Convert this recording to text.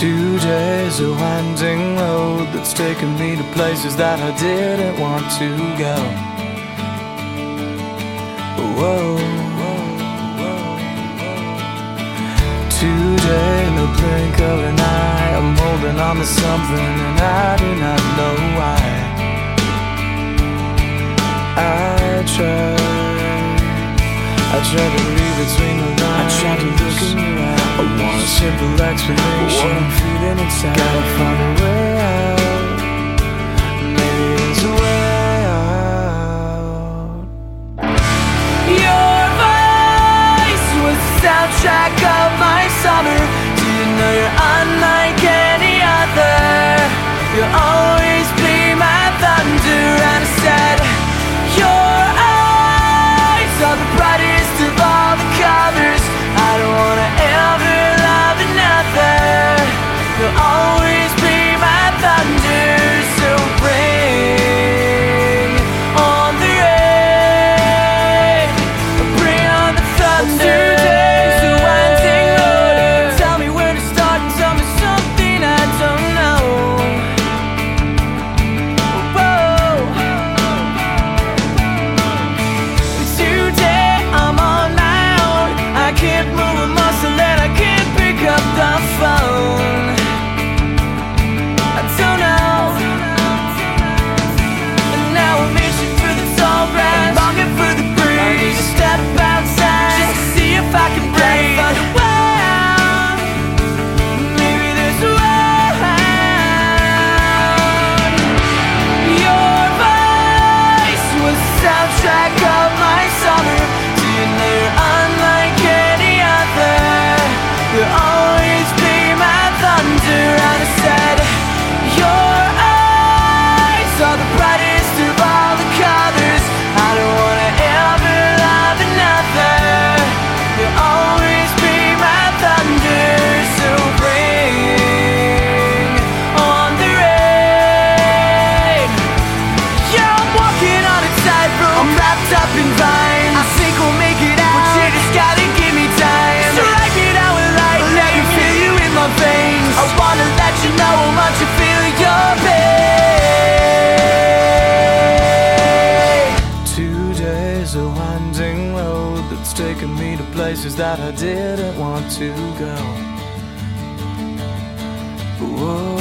Today's a winding road that's taken me to places that I didn't want to go. Whoa, whoa, whoa, Today, no blink of an eye. I'm holding on to something and I do not know why. I tried, I tried to read between the lines. I tried to look in your eyes. I want a simple explanation. What I'm feeling inside. Gotta find a way out. Wrapped up in vines. I think we'll make it out. But you just gotta give me time. So like it how I like. Let me feel you in my veins. I wanna let you know how much I feel your pain. Today's a winding road that's taken me to places that I didn't want to go. Whoa.